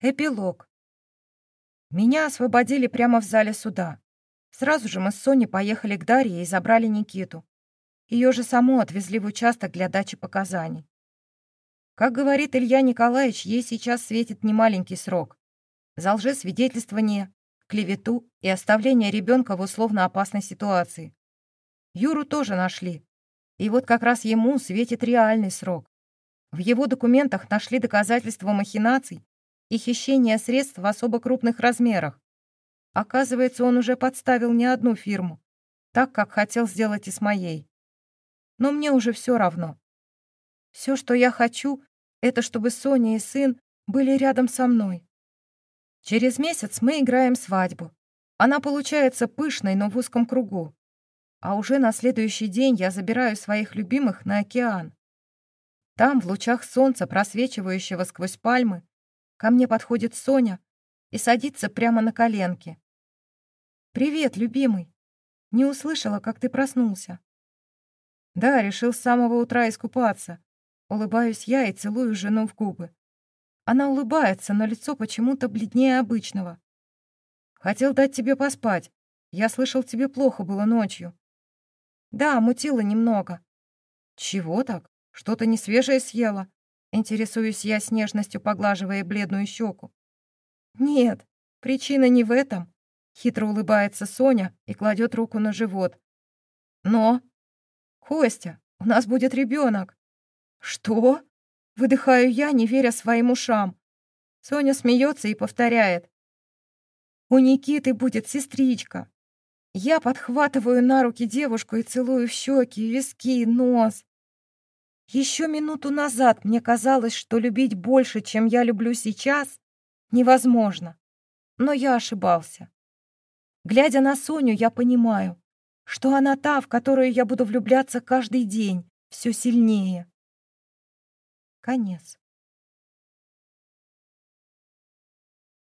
Эпилог. Меня освободили прямо в зале суда. Сразу же мы с Соней поехали к Дарье и забрали Никиту. Ее же саму отвезли в участок для дачи показаний. Как говорит Илья Николаевич, ей сейчас светит немаленький срок. За лжесвидетельствование, клевету и оставление ребенка в условно опасной ситуации. Юру тоже нашли. И вот как раз ему светит реальный срок. В его документах нашли доказательства махинаций и хищения средств в особо крупных размерах. Оказывается, он уже подставил не одну фирму, так, как хотел сделать и с моей. Но мне уже все равно. Все, что я хочу, это чтобы Соня и сын были рядом со мной. Через месяц мы играем свадьбу. Она получается пышной, но в узком кругу. А уже на следующий день я забираю своих любимых на океан. Там, в лучах солнца, просвечивающего сквозь пальмы, ко мне подходит Соня и садится прямо на коленки. «Привет, любимый. Не услышала, как ты проснулся». «Да, решил с самого утра искупаться». Улыбаюсь я и целую жену в губы. Она улыбается, но лицо почему-то бледнее обычного. «Хотел дать тебе поспать. Я слышал, тебе плохо было ночью». «Да, мутило немного». «Чего так?» Что-то несвежее съела?» Интересуюсь я с нежностью, поглаживая бледную щеку. «Нет, причина не в этом», — хитро улыбается Соня и кладет руку на живот. «Но...» «Костя, у нас будет ребенок. «Что?» — выдыхаю я, не веря своим ушам. Соня смеется и повторяет. «У Никиты будет сестричка». Я подхватываю на руки девушку и целую в щеки, виски, нос. Еще минуту назад мне казалось, что любить больше, чем я люблю сейчас, невозможно. Но я ошибался. Глядя на Соню, я понимаю, что она та, в которую я буду влюбляться каждый день, все сильнее. Конец.